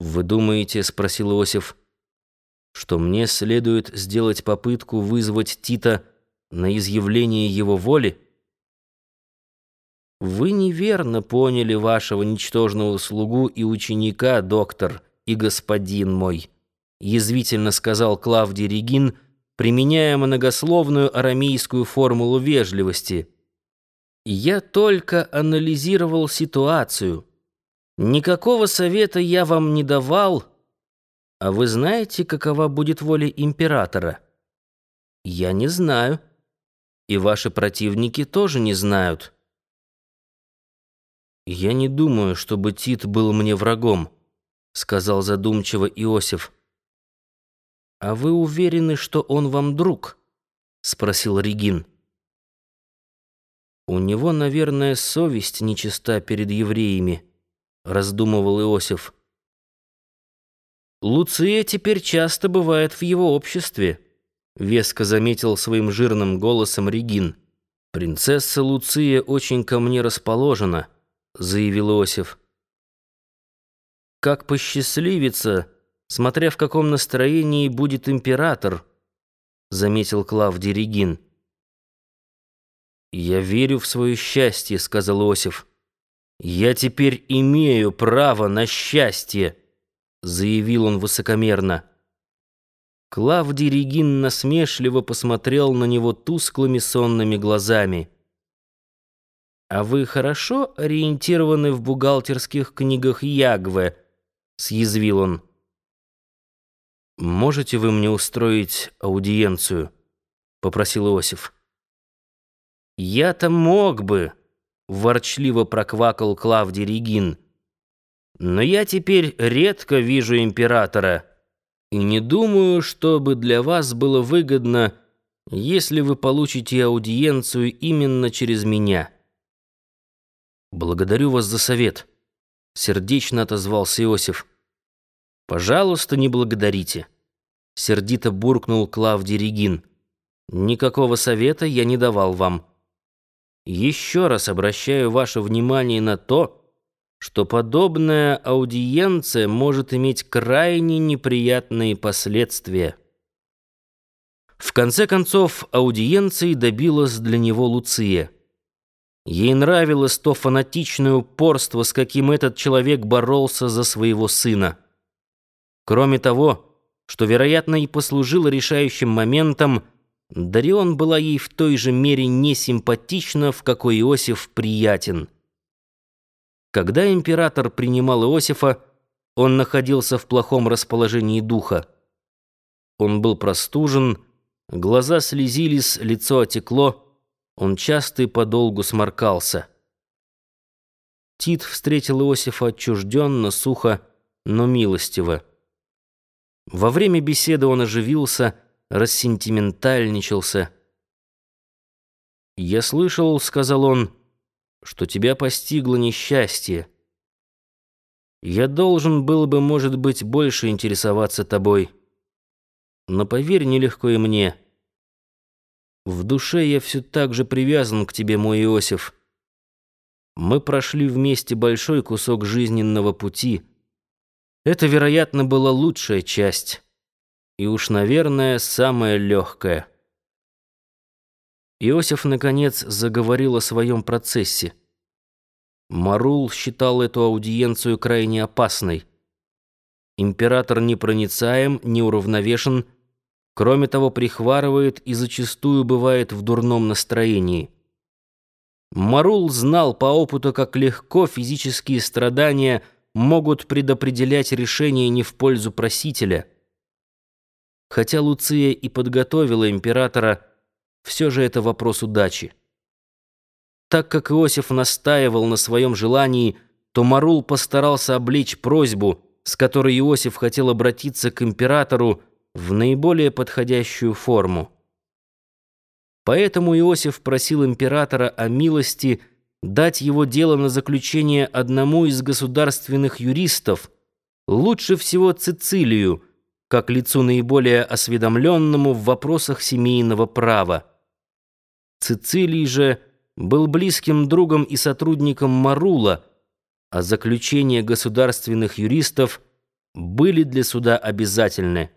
«Вы думаете, — спросил Иосиф, — что мне следует сделать попытку вызвать Тита на изъявление его воли?» «Вы неверно поняли вашего ничтожного слугу и ученика, доктор и господин мой», — язвительно сказал Клавдий Регин, применяя многословную арамейскую формулу вежливости. «Я только анализировал ситуацию». Никакого совета я вам не давал. А вы знаете, какова будет воля императора? Я не знаю. И ваши противники тоже не знают. Я не думаю, чтобы Тит был мне врагом, сказал задумчиво Иосиф. А вы уверены, что он вам друг? спросил Регин. У него, наверное, совесть нечиста перед евреями раздумывал Иосиф. Луция теперь часто бывает в его обществе, веско заметил своим жирным голосом Регин. Принцесса Луция очень ко мне расположена, заявил Иосиф. Как посчастливится, смотря в каком настроении будет император, заметил Клавдий Регин. Я верю в свое счастье, сказал Иосиф. «Я теперь имею право на счастье», — заявил он высокомерно. Клавдий Регин насмешливо посмотрел на него тусклыми сонными глазами. «А вы хорошо ориентированы в бухгалтерских книгах Ягве?» — съязвил он. «Можете вы мне устроить аудиенцию?» — попросил Иосиф. «Я-то мог бы», ворчливо проквакал Клавдий Регин. «Но я теперь редко вижу императора, и не думаю, чтобы для вас было выгодно, если вы получите аудиенцию именно через меня». «Благодарю вас за совет», — сердечно отозвался Иосиф. «Пожалуйста, не благодарите», — сердито буркнул Клавдий Регин. «Никакого совета я не давал вам». Еще раз обращаю ваше внимание на то, что подобная аудиенция может иметь крайне неприятные последствия. В конце концов, аудиенции добилась для него Луция. Ей нравилось то фанатичное упорство, с каким этот человек боролся за своего сына. Кроме того, что, вероятно, и послужило решающим моментом – Дарион была ей в той же мере несимпатична, в какой Иосиф приятен. Когда император принимал Иосифа, он находился в плохом расположении духа. Он был простужен, глаза слезились, лицо отекло, он часто и подолгу сморкался. Тит встретил Иосифа отчужденно, сухо, но милостиво. Во время беседы он оживился, рассентиментальничался. «Я слышал, — сказал он, — что тебя постигло несчастье. Я должен был бы, может быть, больше интересоваться тобой. Но поверь, нелегко и мне. В душе я все так же привязан к тебе, мой Иосиф. Мы прошли вместе большой кусок жизненного пути. Это, вероятно, была лучшая часть» и уж, наверное, самое легкое. Иосиф, наконец, заговорил о своем процессе. Марул считал эту аудиенцию крайне опасной. Император непроницаем, неуравновешен, кроме того, прихварывает и зачастую бывает в дурном настроении. Марул знал по опыту, как легко физические страдания могут предопределять решение не в пользу просителя — Хотя Луция и подготовила императора, все же это вопрос удачи. Так как Иосиф настаивал на своем желании, то Марул постарался облечь просьбу, с которой Иосиф хотел обратиться к императору, в наиболее подходящую форму. Поэтому Иосиф просил императора о милости дать его дело на заключение одному из государственных юристов, лучше всего Цицилию, как лицу наиболее осведомленному в вопросах семейного права. Цицилий же был близким другом и сотрудником Марула, а заключение государственных юристов были для суда обязательны.